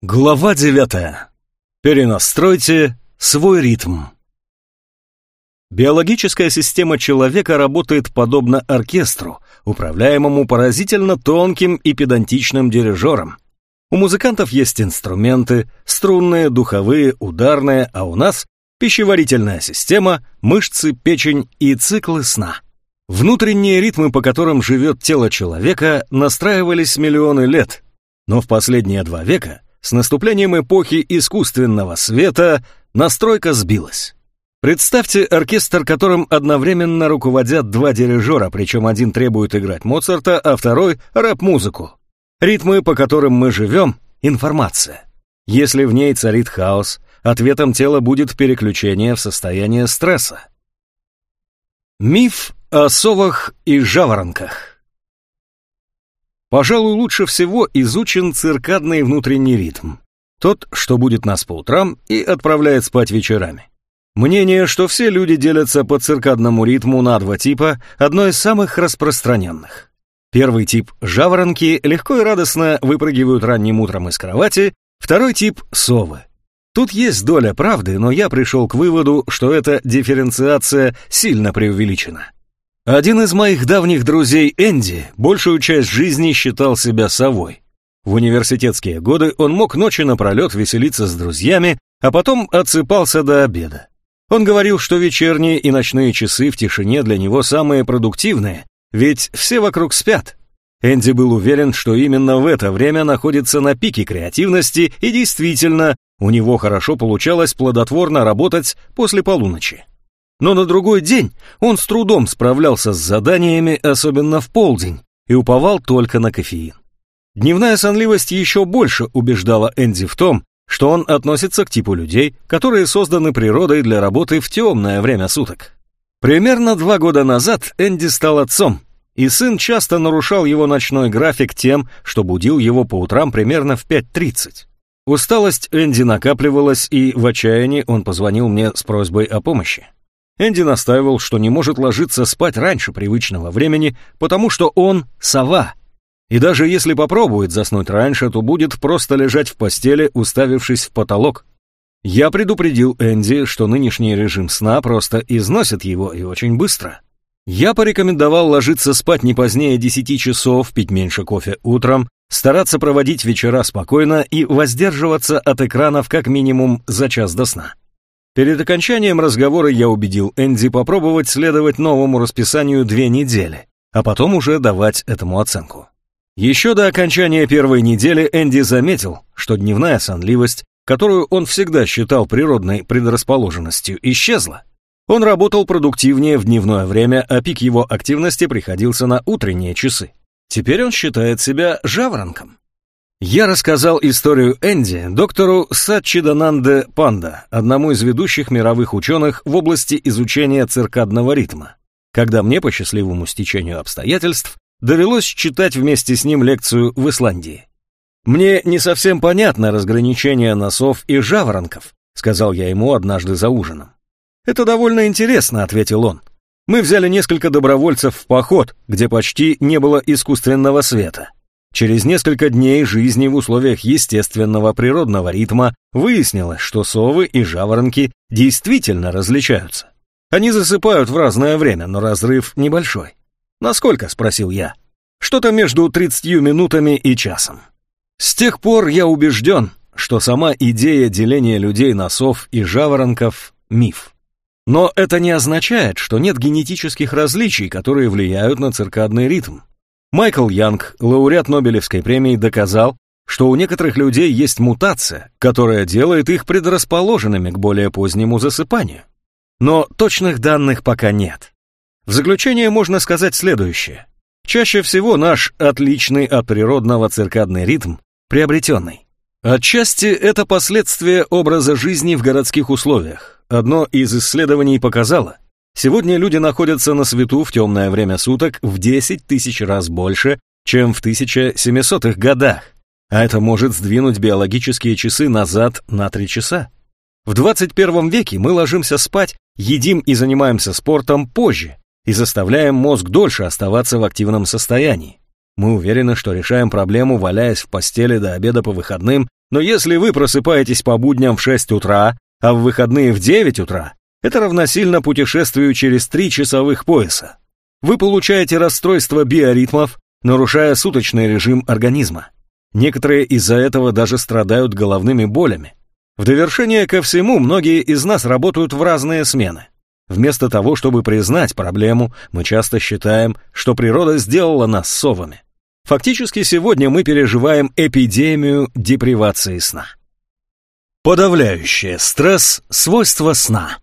Глава девятая. Перенастройте свой ритм. Биологическая система человека работает подобно оркестру, управляемому поразительно тонким и педантичным дирижером. У музыкантов есть инструменты, струнные, духовые, ударные, а у нас пищеварительная система, мышцы, печень и циклы сна. Внутренние ритмы, по которым живет тело человека, настраивались миллионы лет, но в последние два века – с наступлением эпохи искусственного света настройка сбилась. Представьте оркестр, которым одновременно руководят два дирижера, причем один требует играть Моцарта, а второй — рэп-музыку. Ритмы, по которым мы живем — информация. Если в ней царит хаос, ответом тела будет переключение в состояние стресса. Миф о совах и жаворонках. Пожалуй, лучше всего изучен циркадный внутренний ритм. Тот, что будет нас по утрам и отправляет спать вечерами. Мнение, что все люди делятся по циркадному ритму на два типа, одно из самых распространенных. Первый тип – жаворонки, легко и радостно выпрыгивают ранним утром из кровати, второй тип – совы. Тут есть доля правды, но я пришел к выводу, что эта дифференциация сильно преувеличена. Один из моих давних друзей Энди большую часть жизни считал себя совой. В университетские годы он мог ночи напролет веселиться с друзьями, а потом отсыпался до обеда. Он говорил, что вечерние и ночные часы в тишине для него самые продуктивные, ведь все вокруг спят. Энди был уверен, что именно в это время находится на пике креативности, и действительно, у него хорошо получалось плодотворно работать после полуночи. Но на другой день он с трудом справлялся с заданиями, особенно в полдень, и уповал только на кофеин. Дневная сонливость еще больше убеждала Энди в том, что он относится к типу людей, которые созданы природой для работы в темное время суток. Примерно два года назад Энди стал отцом, и сын часто нарушал его ночной график тем, что будил его по утрам примерно в 5.30. Усталость Энди накапливалась, и в отчаянии он позвонил мне с просьбой о помощи. Энди настаивал, что не может ложиться спать раньше привычного времени, потому что он сова. И даже если попробует заснуть раньше, то будет просто лежать в постели, уставившись в потолок. Я предупредил Энди, что нынешний режим сна просто износит его и очень быстро. Я порекомендовал ложиться спать не позднее 10 часов, пить меньше кофе утром, стараться проводить вечера спокойно и воздерживаться от экранов как минимум за час до сна. Перед окончанием разговора я убедил Энди попробовать следовать новому расписанию две недели, а потом уже давать этому оценку. Еще до окончания первой недели Энди заметил, что дневная сонливость, которую он всегда считал природной предрасположенностью, исчезла. Он работал продуктивнее в дневное время, а пик его активности приходился на утренние часы. Теперь он считает себя жаворонком. Я рассказал историю Энди доктору Сачидананде Панда, одному из ведущих мировых ученых в области изучения циркадного ритма, когда мне по счастливому стечению обстоятельств довелось читать вместе с ним лекцию в Исландии. «Мне не совсем понятно разграничение носов и жаворонков», сказал я ему однажды за ужином. «Это довольно интересно», — ответил он. «Мы взяли несколько добровольцев в поход, где почти не было искусственного света. Через несколько дней жизни в условиях естественного природного ритма выяснилось, что совы и жаворонки действительно различаются. Они засыпают в разное время, но разрыв небольшой. «Насколько?» — спросил я. «Что-то между 30 минутами и часом». С тех пор я убежден, что сама идея деления людей на сов и жаворонков — миф. Но это не означает, что нет генетических различий, которые влияют на циркадный ритм. Майкл Янг, лауреат Нобелевской премии, доказал, что у некоторых людей есть мутация, которая делает их предрасположенными к более позднему засыпанию. Но точных данных пока нет. В заключение можно сказать следующее. Чаще всего наш отличный от природного циркадный ритм приобретенный. Отчасти это последствия образа жизни в городских условиях. Одно из исследований показало, Сегодня люди находятся на свету в темное время суток в 10 тысяч раз больше, чем в 1700-х годах, а это может сдвинуть биологические часы назад на 3 часа. В 21 веке мы ложимся спать, едим и занимаемся спортом позже и заставляем мозг дольше оставаться в активном состоянии. Мы уверены, что решаем проблему, валяясь в постели до обеда по выходным, Но если вы просыпаетесь по будням в 6 утра, а в выходные в 9 утра, это равносильно путешествию через 3 часовых пояса. Вы получаете расстройство биоритмов, нарушая суточный режим организма. Некоторые из-за этого даже страдают головными болями. В довершение ко всему, многие из нас работают в разные смены. Вместо того, чтобы признать проблему, мы часто считаем, что природа сделала нас совами. Фактически сегодня мы переживаем эпидемию депривации сна. Подавляющее стресс – свойство сна.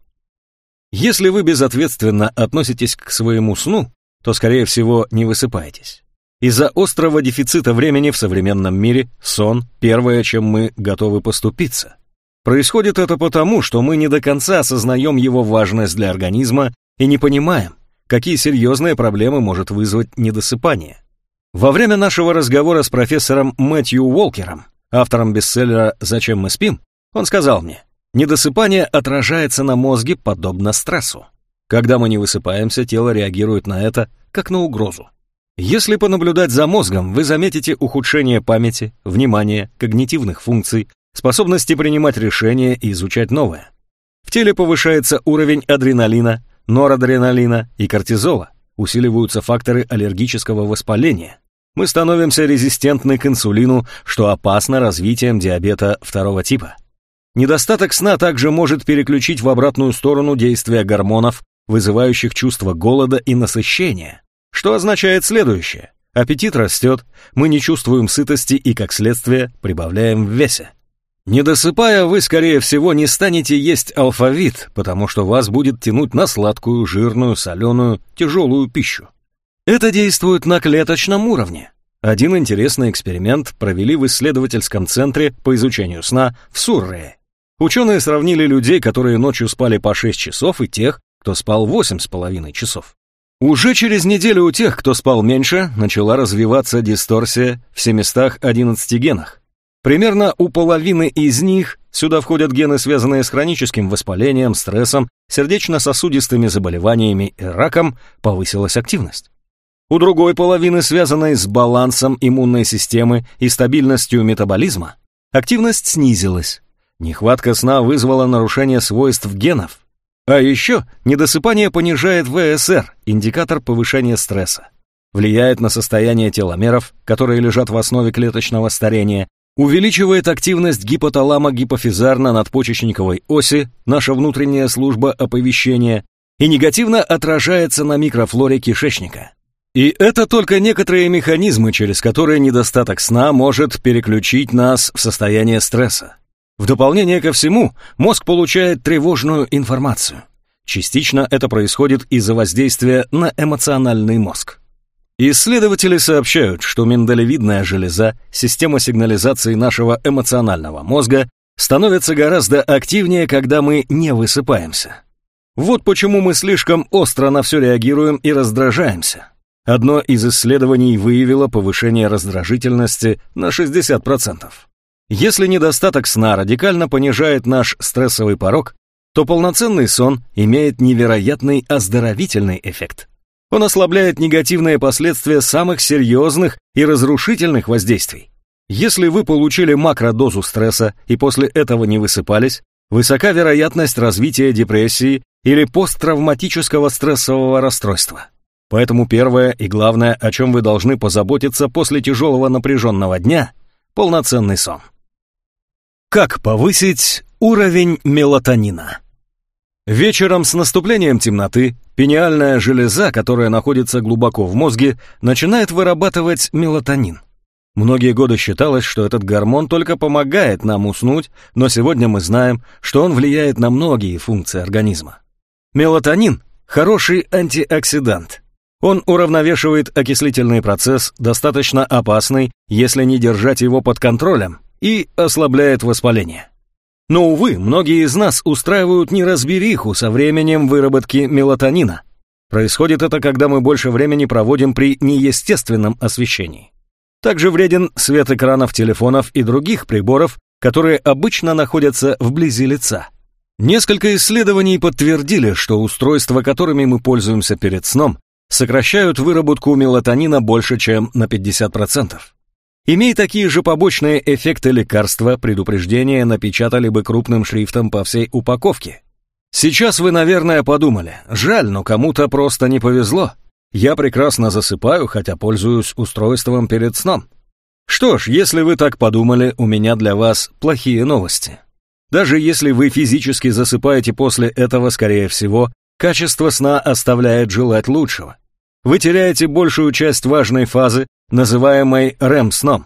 Если вы безответственно относитесь к своему сну, то, скорее всего, не высыпаетесь. Из-за острого дефицита времени в современном мире сон – первое, чем мы готовы поступиться. Происходит это потому, что мы не до конца осознаем его важность для организма и не понимаем, какие серьезные проблемы может вызвать недосыпание. Во время нашего разговора с профессором Мэтью Уолкером, автором бестселлера «Зачем мы спим», он сказал мне, недосыпание отражается на мозге подобно стрессу. Когда мы не высыпаемся, тело реагирует на это, как на угрозу. Если понаблюдать за мозгом, вы заметите ухудшение памяти, внимания, когнитивных функций, способности принимать решения и изучать новое. В теле повышается уровень адреналина, норадреналина и кортизола, усиливаются факторы аллергического воспаления, мы становимся резистентны к инсулину, что опасно развитием диабета второго типа. Недостаток сна также может переключить в обратную сторону действия гормонов, вызывающих чувство голода и насыщения, что означает следующее. Аппетит растет, мы не чувствуем сытости и, как следствие, прибавляем в весе. Не досыпая, вы, скорее всего, не станете есть алфавит, потому что вас будет тянуть на сладкую, жирную, соленую, тяжелую пищу. Это действует на клеточном уровне. Один интересный эксперимент провели в исследовательском центре по изучению сна в Суррее. Ученые сравнили людей, которые ночью спали по 6 часов, и тех, кто спал 8,5 часов. Уже через неделю у тех, кто спал меньше, начала развиваться дисторсия в 711 генах. Примерно у половины из них сюда входят гены, связанные с хроническим воспалением, стрессом, сердечно-сосудистыми заболеваниями и раком, повысилась активность. У другой половины, связанной с балансом иммунной системы и стабильностью метаболизма, активность снизилась. Нехватка сна вызвала нарушение свойств генов. А еще недосыпание понижает ВСР, индикатор повышения стресса. Влияет на состояние теломеров, которые лежат в основе клеточного старения, увеличивает активность гипоталама-гипофизарно-надпочечниковой оси, наша внутренняя служба оповещения, и негативно отражается на микрофлоре кишечника. И это только некоторые механизмы, через которые недостаток сна может переключить нас в состояние стресса. В дополнение ко всему, мозг получает тревожную информацию. Частично это происходит из-за воздействия на эмоциональный мозг. Исследователи сообщают, что миндалевидная железа, система сигнализации нашего эмоционального мозга, становится гораздо активнее, когда мы не высыпаемся. Вот почему мы слишком остро на все реагируем и раздражаемся. Одно из исследований выявило повышение раздражительности на 60%. Если недостаток сна радикально понижает наш стрессовый порог, то полноценный сон имеет невероятный оздоровительный эффект. Он ослабляет негативные последствия самых серьезных и разрушительных воздействий. Если вы получили макродозу стресса и после этого не высыпались, высока вероятность развития депрессии или посттравматического стрессового расстройства. Поэтому первое и главное, о чем вы должны позаботиться после тяжелого напряженного дня – полноценный сон. Как повысить уровень мелатонина? Вечером с наступлением темноты пениальная железа, которая находится глубоко в мозге, начинает вырабатывать мелатонин. Многие годы считалось, что этот гормон только помогает нам уснуть, но сегодня мы знаем, что он влияет на многие функции организма. Мелатонин – хороший антиоксидант – он уравновешивает окислительный процесс, достаточно опасный, если не держать его под контролем, и ослабляет воспаление. Но, увы, многие из нас устраивают неразбериху со временем выработки мелатонина. Происходит это, когда мы больше времени проводим при неестественном освещении. Также вреден свет экранов телефонов и других приборов, которые обычно находятся вблизи лица. Несколько исследований подтвердили, что устройства, которыми мы пользуемся перед сном, сокращают выработку мелатонина больше, чем на 50%. Имея такие же побочные эффекты лекарства, предупреждения напечатали бы крупным шрифтом по всей упаковке. Сейчас вы, наверное, подумали, жаль, но кому-то просто не повезло. Я прекрасно засыпаю, хотя пользуюсь устройством перед сном. Что ж, если вы так подумали, у меня для вас плохие новости. Даже если вы физически засыпаете после этого, скорее всего, качество сна оставляет желать лучшего. Вы теряете большую часть важной фазы, называемой REM-сном.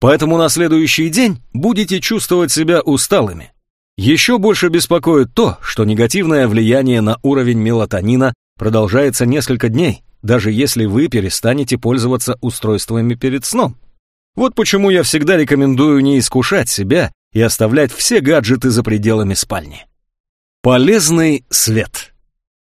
Поэтому на следующий день будете чувствовать себя усталыми. Еще больше беспокоит то, что негативное влияние на уровень мелатонина продолжается несколько дней, даже если вы перестанете пользоваться устройствами перед сном. Вот почему я всегда рекомендую не искушать себя и оставлять все гаджеты за пределами спальни. Полезный свет.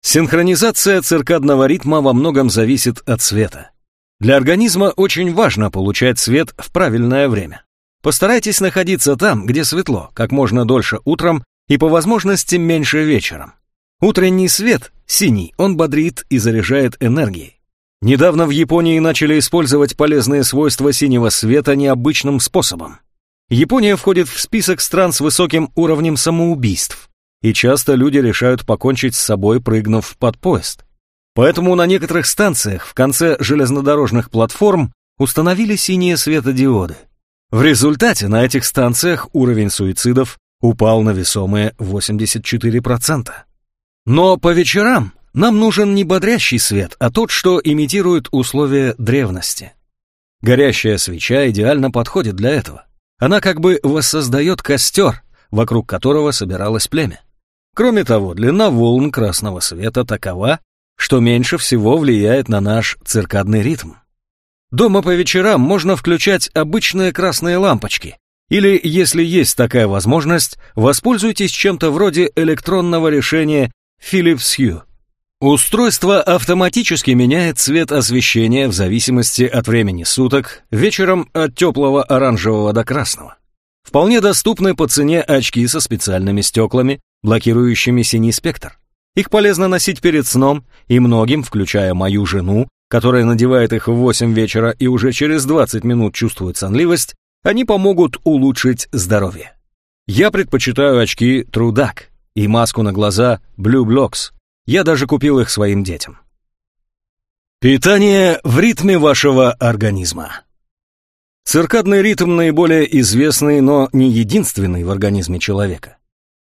Синхронизация циркадного ритма во многом зависит от света. Для организма очень важно получать свет в правильное время. Постарайтесь находиться там, где светло, как можно дольше утром и по возможности меньше вечером. Утренний свет, синий, он бодрит и заряжает энергией. Недавно в Японии начали использовать полезные свойства синего света необычным способом. Япония входит в список стран с высоким уровнем самоубийств, и часто люди решают покончить с собой, прыгнув под поезд. Поэтому на некоторых станциях в конце железнодорожных платформ установили синие светодиоды. В результате на этих станциях уровень суицидов упал на весомые 84%. Но по вечерам нам нужен не бодрящий свет, а тот, что имитирует условия древности. Горящая свеча идеально подходит для этого. Она как бы воссоздает костер, вокруг которого собиралось племя. Кроме того, длина волн красного света такова, что меньше всего влияет на наш циркадный ритм. Дома по вечерам можно включать обычные красные лампочки, или, если есть такая возможность, воспользуйтесь чем-то вроде электронного решения Philips Hue. Устройство автоматически меняет цвет освещения в зависимости от времени суток, вечером от теплого оранжевого до красного. Вполне доступны по цене очки со специальными стеклами, блокирующими синий спектр. Их полезно носить перед сном, и многим, включая мою жену, которая надевает их в 8 вечера и уже через 20 минут чувствует сонливость, они помогут улучшить здоровье. Я предпочитаю очки Duck и маску на глаза Blue Blocks – я даже купил их своим детям. Питание в ритме вашего организма. Циркадный ритм наиболее известный, но не единственный в организме человека.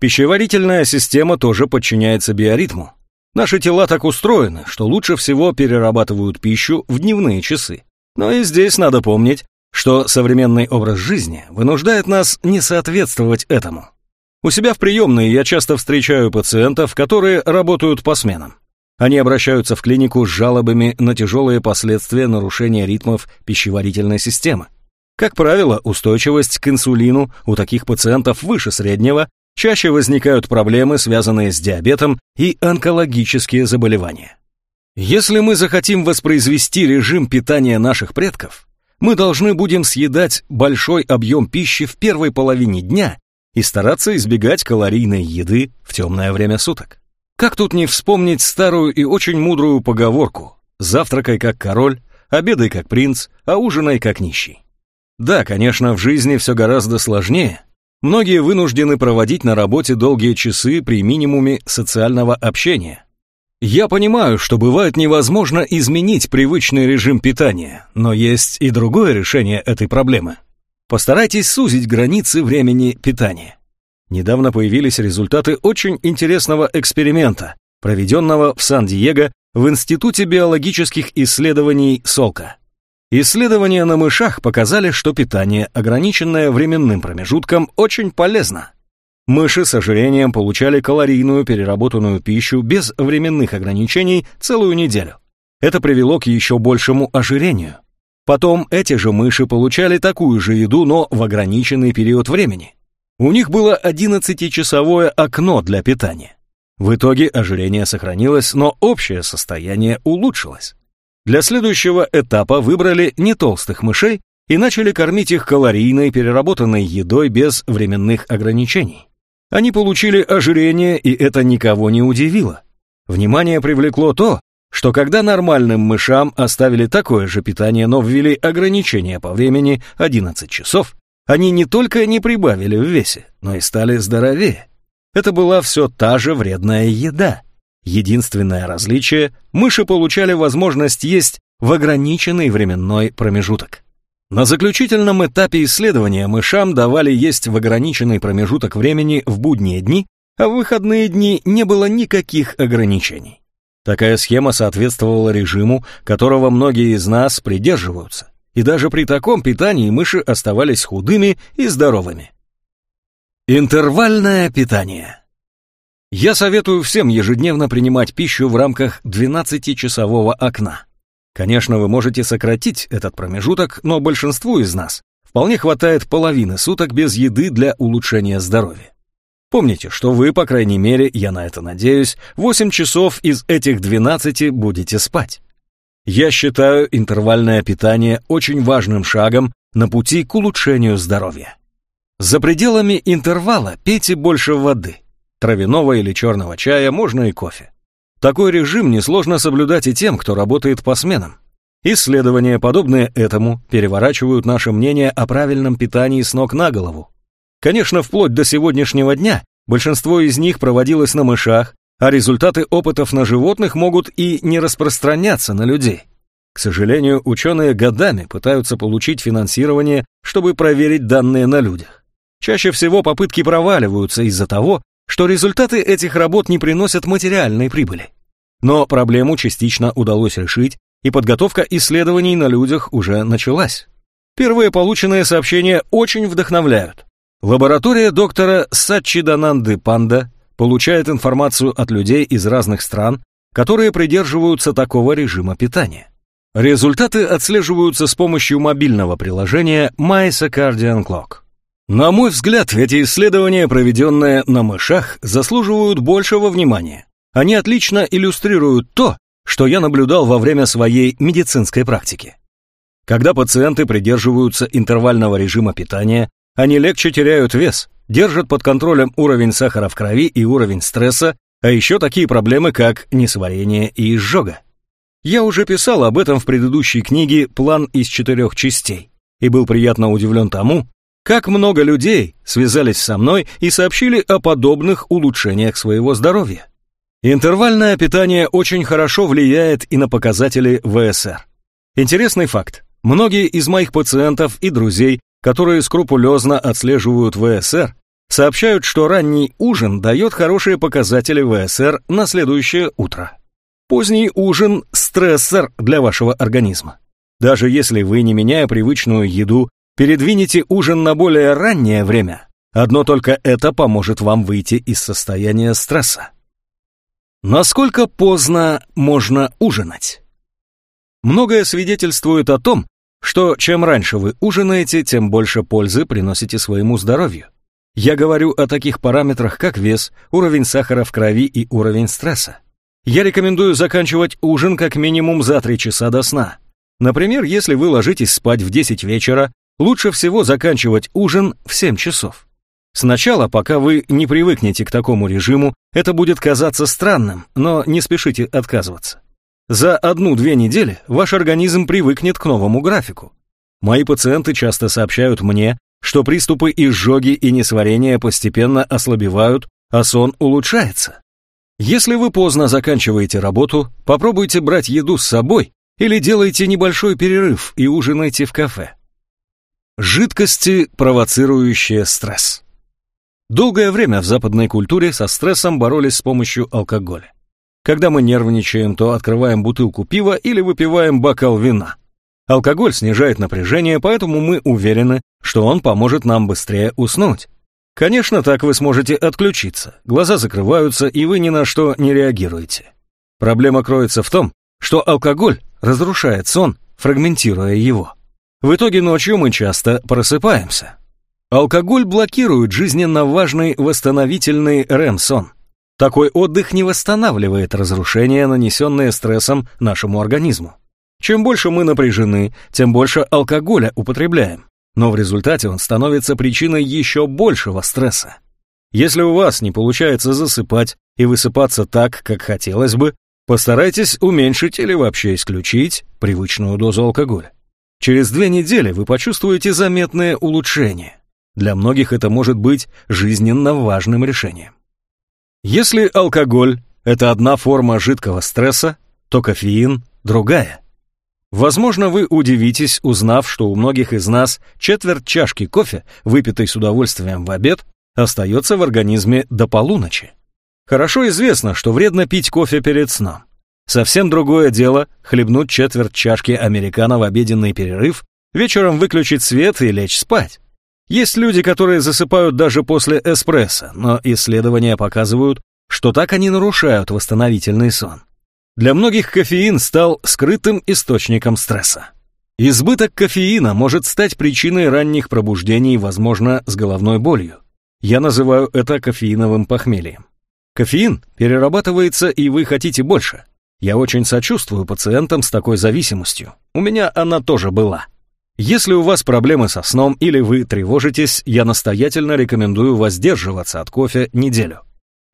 Пищеварительная система тоже подчиняется биоритму. Наши тела так устроены, что лучше всего перерабатывают пищу в дневные часы. Но и здесь надо помнить, что современный образ жизни вынуждает нас не соответствовать этому. У себя в приемной я часто встречаю пациентов, которые работают по сменам. Они обращаются в клинику с жалобами на тяжелые последствия нарушения ритмов пищеварительной системы. Как правило, устойчивость к инсулину у таких пациентов выше среднего, чаще возникают проблемы, связанные с диабетом и онкологические заболевания. Если мы захотим воспроизвести режим питания наших предков, мы должны будем съедать большой объем пищи в первой половине дня и стараться избегать калорийной еды в темное время суток. Как тут не вспомнить старую и очень мудрую поговорку «завтракай как король, обедай как принц, а ужинай как нищий». Да, конечно, в жизни все гораздо сложнее. Многие вынуждены проводить на работе долгие часы при минимуме социального общения. Я понимаю, что бывает невозможно изменить привычный режим питания, но есть и другое решение этой проблемы. Постарайтесь сузить границы времени питания. Недавно появились результаты очень интересного эксперимента, проведенного в Сан-Диего в Институте биологических исследований Солка. Исследования на мышах показали, что питание, ограниченное временным промежутком, очень полезно. Мыши с ожирением получали калорийную переработанную пищу без временных ограничений целую неделю. Это привело к еще большему ожирению. Потом эти же мыши получали такую же еду, но в ограниченный период времени. У них было 11-часовое окно для питания. В итоге ожирение сохранилось, но общее состояние улучшилось. Для следующего этапа выбрали не толстых мышей и начали кормить их калорийной переработанной едой без временных ограничений. Они получили ожирение, и это никого не удивило. Внимание привлекло то, что когда нормальным мышам оставили такое же питание, но ввели ограничения по времени 11 часов, они не только не прибавили в весе, но и стали здоровее. Это была все та же вредная еда. Единственное различие – мыши получали возможность есть в ограниченный временной промежуток. На заключительном этапе исследования мышам давали есть в ограниченный промежуток времени в будние дни, а в выходные дни не было никаких ограничений. Такая схема соответствовала режиму, которого многие из нас придерживаются, и даже при таком питании мыши оставались худыми и здоровыми. Интервальное питание. Я советую всем ежедневно принимать пищу в рамках 12-часового окна. Конечно, вы можете сократить этот промежуток, но большинству из нас вполне хватает половины суток без еды для улучшения здоровья. Помните, что вы, по крайней мере, я на это надеюсь, 8 часов из этих 12 будете спать. Я считаю интервальное питание очень важным шагом на пути к улучшению здоровья. За пределами интервала пейте больше воды. Травяного или черного чая, можно и кофе. Такой режим несложно соблюдать и тем, кто работает по сменам. Исследования, подобные этому, переворачивают наше мнение о правильном питании с ног на голову. Конечно, вплоть до сегодняшнего дня большинство из них проводилось на мышах, а результаты опытов на животных могут и не распространяться на людей. К сожалению, ученые годами пытаются получить финансирование, чтобы проверить данные на людях. Чаще всего попытки проваливаются из-за того, что результаты этих работ не приносят материальной прибыли. Но проблему частично удалось решить, и подготовка исследований на людях уже началась. Первые полученные сообщения очень вдохновляют. Лаборатория доктора Сачидананды Панда получает информацию от людей из разных стран, которые придерживаются такого режима питания. Результаты отслеживаются с помощью мобильного приложения My Circadian Clock. На мой взгляд, эти исследования, проведенные на мышах, заслуживают большего внимания. Они отлично иллюстрируют то, что я наблюдал во время своей медицинской практики. Когда пациенты придерживаются интервального режима питания, они легче теряют вес, держат под контролем уровень сахара в крови и уровень стресса, а еще такие проблемы, как несварение и изжога. Я уже писал об этом в предыдущей книге «План из четырех частей» и был приятно удивлен тому, как много людей связались со мной и сообщили о подобных улучшениях своего здоровья. Интервальное питание очень хорошо влияет и на показатели ВСР. Интересный факт. Многие из моих пациентов и друзей, которые скрупулезно отслеживают ВСР, сообщают, что ранний ужин дает хорошие показатели ВСР на следующее утро. Поздний ужин – стрессор для вашего организма. Даже если вы, не меняя привычную еду, Передвините ужин на более раннее время. Одно только это поможет вам выйти из состояния стресса. Насколько поздно можно ужинать? Многое свидетельствует о том, что чем раньше вы ужинаете, тем больше пользы приносите своему здоровью. Я говорю о таких параметрах, как вес, уровень сахара в крови и уровень стресса. Я рекомендую заканчивать ужин как минимум за 3 часа до сна. Например, если вы ложитесь спать в 10 вечера, лучше всего заканчивать ужин в 7 часов. Сначала, пока вы не привыкнете к такому режиму, это будет казаться странным, но не спешите отказываться. За одну-две недели ваш организм привыкнет к новому графику. Мои пациенты часто сообщают мне, что приступы изжоги и несварения постепенно ослабевают, а сон улучшается. Если вы поздно заканчиваете работу, попробуйте брать еду с собой или делайте небольшой перерыв и ужинайте в кафе. Жидкости, провоцирующие стресс. Долгое время в западной культуре со стрессом боролись с помощью алкоголя. Когда мы нервничаем, то открываем бутылку пива или выпиваем бокал вина. Алкоголь снижает напряжение, поэтому мы уверены, что он поможет нам быстрее уснуть. Конечно, так вы сможете отключиться, глаза закрываются, и вы ни на что не реагируете. Проблема кроется в том, что алкоголь разрушает сон, фрагментируя его. В итоге ночью мы часто просыпаемся. Алкоголь блокирует жизненно важный восстановительный РЭМ-сон. Такой отдых не восстанавливает разрушения, нанесенные стрессом нашему организму. Чем больше мы напряжены, тем больше алкоголя употребляем, но в результате он становится причиной еще большего стресса. Если у вас не получается засыпать и высыпаться так, как хотелось бы, Постарайтесь уменьшить или вообще исключить привычную дозу алкоголя. Через две недели вы почувствуете заметное улучшение. Для многих это может быть жизненно важным решением. Если алкоголь – это одна форма жидкого стресса, то кофеин – другая. Возможно, вы удивитесь, узнав, что у многих из нас четверть чашки кофе, выпитой с удовольствием в обед, остается в организме до полуночи. Хорошо известно, что вредно пить кофе перед сном. Совсем другое дело хлебнуть четверть чашки американо в обеденный перерыв, вечером выключить свет и лечь спать. Есть люди, которые засыпают даже после эспрессо, но исследования показывают, что так они нарушают восстановительный сон. Для многих кофеин стал скрытым источником стресса. Избыток кофеина может стать причиной ранних пробуждений, возможно, с головной болью. Я называю это кофеиновым похмельем. Кофеин перерабатывается, и вы хотите больше. Я очень сочувствую пациентам с такой зависимостью. У меня она тоже была. Если у вас проблемы со сном или вы тревожитесь, я настоятельно рекомендую воздерживаться от кофе неделю.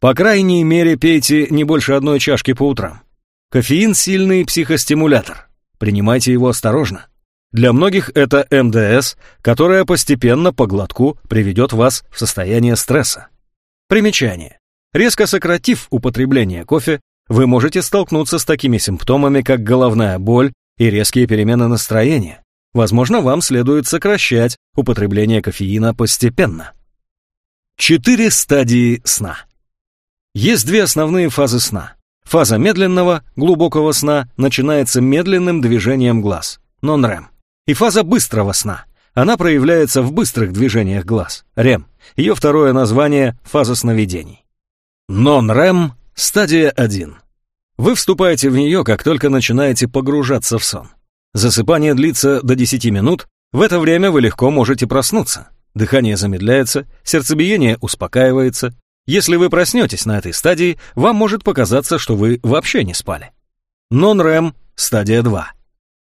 По крайней мере, пейте не больше одной чашки по утрам. Кофеин – сильный психостимулятор. Принимайте его осторожно. Для многих это МДС, которая постепенно по глотку приведет вас в состояние стресса. Примечание. Резко сократив употребление кофе, вы можете столкнуться с такими симптомами, как головная боль и резкие перемены настроения, Возможно, вам следует сокращать употребление кофеина постепенно. Четыре стадии сна. Есть две основные фазы сна. Фаза медленного, глубокого сна начинается медленным движением глаз, нон-РЭМ. И фаза быстрого сна. Она проявляется в быстрых движениях глаз, РЕМ. Ее второе название – фаза сновидений. Нон-РЭМ – стадия 1. Вы вступаете в нее, как только начинаете погружаться в сон. Засыпание длится до 10 минут, в это время вы легко можете проснуться. Дыхание замедляется, сердцебиение успокаивается. Если вы проснетесь на этой стадии, вам может показаться, что вы вообще не спали. Non-REM – стадия 2.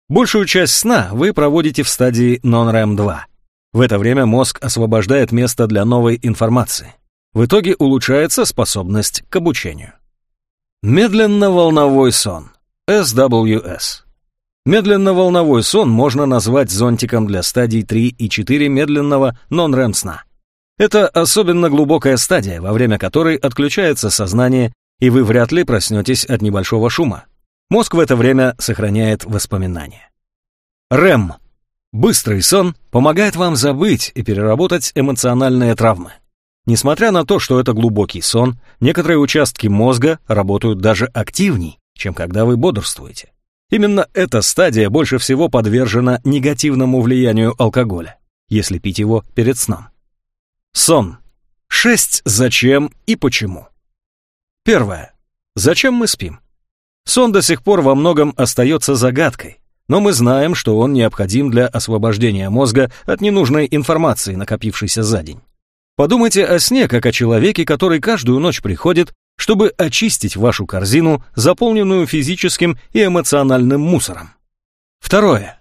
Большую часть сна вы проводите в стадии Non-REM 2. В это время мозг освобождает место для новой информации. В итоге улучшается способность к обучению. Медленно-волновой сон – SWS. Медленно-волновой сон можно назвать зонтиком для стадий 3 и 4 медленного нон-рэм сна. Это особенно глубокая стадия, во время которой отключается сознание, и вы вряд ли проснетесь от небольшого шума. Мозг в это время сохраняет воспоминания. РЭМ. Быстрый сон помогает вам забыть и переработать эмоциональные травмы. Несмотря на то, что это глубокий сон, некоторые участки мозга работают даже активней, чем когда вы бодрствуете. Именно эта стадия больше всего подвержена негативному влиянию алкоголя, если пить его перед сном. Сон. Шесть зачем и почему. Первое. Зачем мы спим? Сон до сих пор во многом остается загадкой, но мы знаем, что он необходим для освобождения мозга от ненужной информации, накопившейся за день. Подумайте о сне, как о человеке, который каждую ночь приходит чтобы очистить вашу корзину, заполненную физическим и эмоциональным мусором. Второе.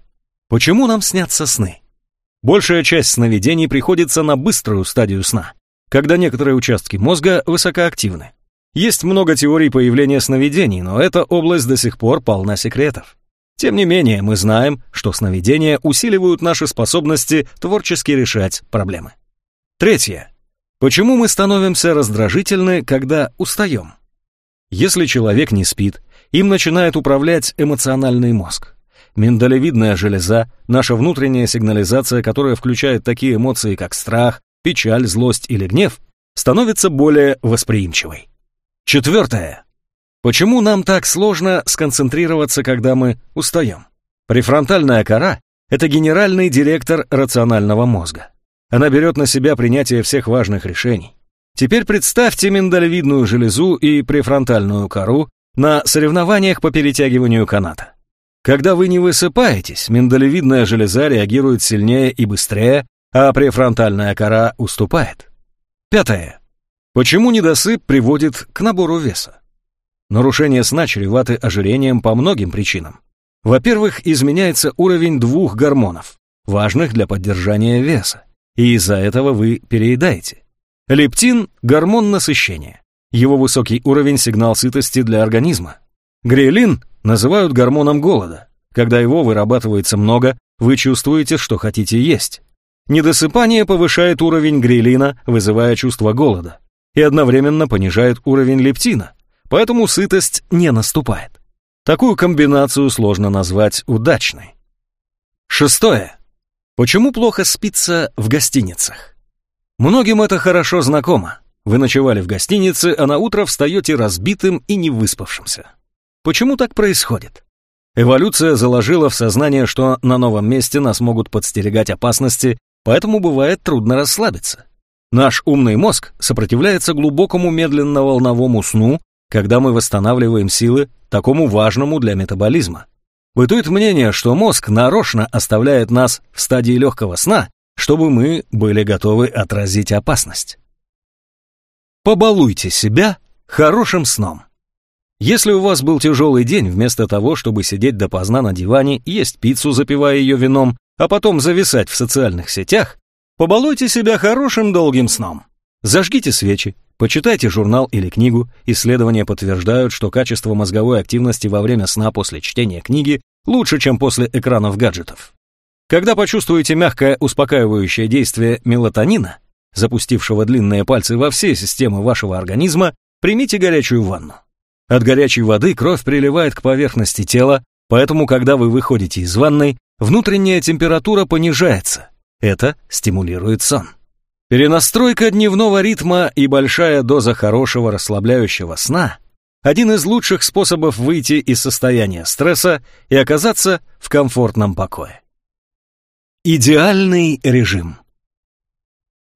Почему нам снятся сны? Большая часть сновидений приходится на быструю стадию сна, когда некоторые участки мозга высокоактивны. Есть много теорий появления сновидений, но эта область до сих пор полна секретов. Тем не менее, мы знаем, что сновидения усиливают наши способности творчески решать проблемы. Третье. Почему мы становимся раздражительны, когда устаем? Если человек не спит, им начинает управлять эмоциональный мозг. Миндалевидная железа, наша внутренняя сигнализация, которая включает такие эмоции, как страх, печаль, злость или гнев, становится более восприимчивой. Четвертое. Почему нам так сложно сконцентрироваться, когда мы устаем? Префронтальная кора – это генеральный директор рационального мозга. Она берет на себя принятие всех важных решений. Теперь представьте миндалевидную железу и префронтальную кору на соревнованиях по перетягиванию каната. Когда вы не высыпаетесь, миндалевидная железа реагирует сильнее и быстрее, а префронтальная кора уступает. Пятое. Почему недосып приводит к набору веса? Нарушение сна чреваты ожирением по многим причинам. Во-первых, изменяется уровень двух гормонов, важных для поддержания веса и из-за этого вы переедаете. Лептин – гормон насыщения. Его высокий уровень – сигнал сытости для организма. Грелин называют гормоном голода. Когда его вырабатывается много, вы чувствуете, что хотите есть. Недосыпание повышает уровень грелина, вызывая чувство голода, и одновременно понижает уровень лептина, поэтому сытость не наступает. Такую комбинацию сложно назвать удачной. Шестое. Почему плохо спится в гостиницах? Многим это хорошо знакомо. Вы ночевали в гостинице, а на утро встаете разбитым и не выспавшимся. Почему так происходит? Эволюция заложила в сознание, что на новом месте нас могут подстерегать опасности, поэтому бывает трудно расслабиться. Наш умный мозг сопротивляется глубокому медленно-волновому сну, когда мы восстанавливаем силы, такому важному для метаболизма. Бытует мнение, что мозг нарочно оставляет нас в стадии легкого сна, чтобы мы были готовы отразить опасность. Побалуйте себя хорошим сном. Если у вас был тяжелый день, вместо того, чтобы сидеть допоздна на диване, есть пиццу, запивая ее вином, а потом зависать в социальных сетях, побалуйте себя хорошим долгим сном. Зажгите свечи, почитайте журнал или книгу. Исследования подтверждают, что качество мозговой активности во время сна после чтения книги лучше, чем после экранов гаджетов. Когда почувствуете мягкое успокаивающее действие мелатонина, запустившего длинные пальцы во все системы вашего организма, примите горячую ванну. От горячей воды кровь приливает к поверхности тела, поэтому когда вы выходите из ванной, внутренняя температура понижается. Это стимулирует сон. Перенастройка дневного ритма и большая доза хорошего расслабляющего сна – один из лучших способов выйти из состояния стресса и оказаться в комфортном покое. Идеальный режим.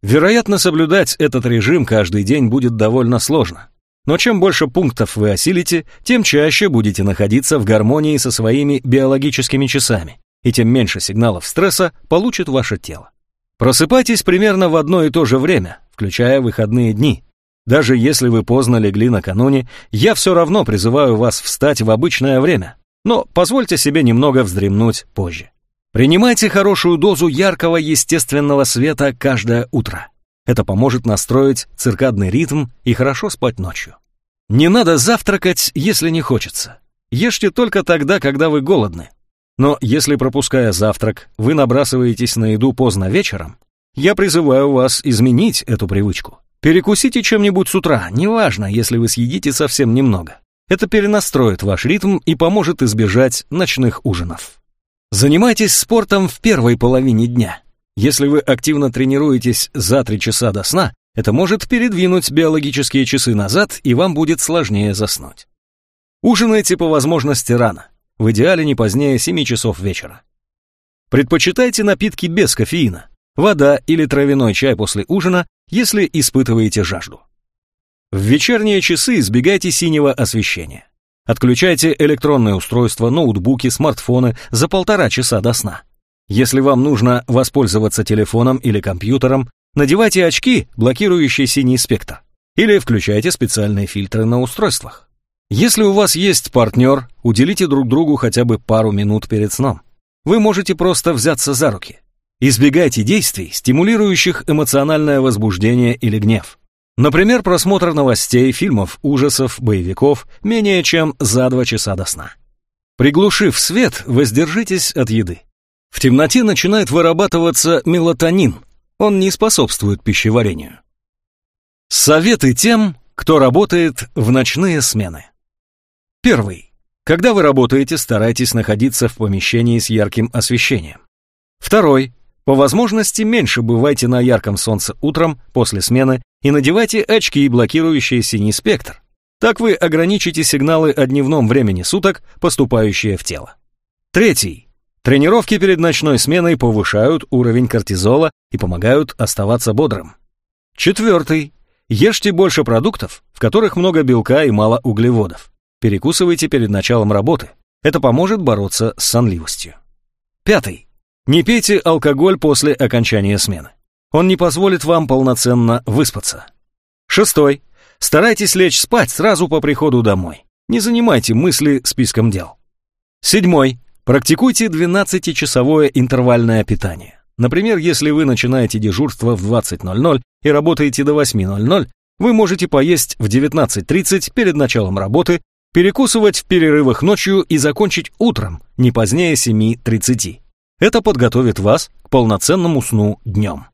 Вероятно, соблюдать этот режим каждый день будет довольно сложно. Но чем больше пунктов вы осилите, тем чаще будете находиться в гармонии со своими биологическими часами, и тем меньше сигналов стресса получит ваше тело. Просыпайтесь примерно в одно и то же время, включая выходные дни. Даже если вы поздно легли накануне, я все равно призываю вас встать в обычное время, но позвольте себе немного вздремнуть позже. Принимайте хорошую дозу яркого естественного света каждое утро. Это поможет настроить циркадный ритм и хорошо спать ночью. Не надо завтракать, если не хочется. Ешьте только тогда, когда вы голодны. Но если, пропуская завтрак, вы набрасываетесь на еду поздно вечером, я призываю вас изменить эту привычку. Перекусите чем-нибудь с утра, неважно, если вы съедите совсем немного. Это перенастроит ваш ритм и поможет избежать ночных ужинов. Занимайтесь спортом в первой половине дня. Если вы активно тренируетесь за 3 часа до сна, это может передвинуть биологические часы назад, и вам будет сложнее заснуть. Ужинайте по возможности рано, в идеале не позднее 7 часов вечера. Предпочитайте напитки без кофеина, вода или травяной чай после ужина, если испытываете жажду. В вечерние часы избегайте синего освещения. Отключайте электронные устройства, ноутбуки, смартфоны за полтора часа до сна. Если вам нужно воспользоваться телефоном или компьютером, надевайте очки, блокирующие синий спектр, или включайте специальные фильтры на устройствах. Если у вас есть партнер, уделите друг другу хотя бы пару минут перед сном. Вы можете просто взяться за руки. Избегайте действий, стимулирующих эмоциональное возбуждение или гнев. Например, просмотр новостей, фильмов, ужасов, боевиков менее чем за два часа до сна. Приглушив свет, воздержитесь от еды. В темноте начинает вырабатываться мелатонин. Он не способствует пищеварению. Советы тем, кто работает в ночные смены. Первый. Когда вы работаете, старайтесь находиться в помещении с ярким освещением. Второй. По возможности меньше бывайте на ярком солнце утром после смены и надевайте очки, блокирующие синий спектр. Так вы ограничите сигналы о дневном времени суток, поступающие в тело. Третий. Тренировки перед ночной сменой повышают уровень кортизола и помогают оставаться бодрым. Четвертый. Ешьте больше продуктов, в которых много белка и мало углеводов. Перекусывайте перед началом работы. Это поможет бороться с сонливостью. Пятый. Не пейте алкоголь после окончания смены. Он не позволит вам полноценно выспаться. Шестой. Старайтесь лечь спать сразу по приходу домой. Не занимайте мысли списком дел. Седьмой. Практикуйте 12-часовое интервальное питание. Например, если вы начинаете дежурство в 20.00 и работаете до 8.00, вы можете поесть в 19.30 перед началом работы, Перекусывать в перерывах ночью и закончить утром, не позднее 7.30. Это подготовит вас к полноценному сну днем.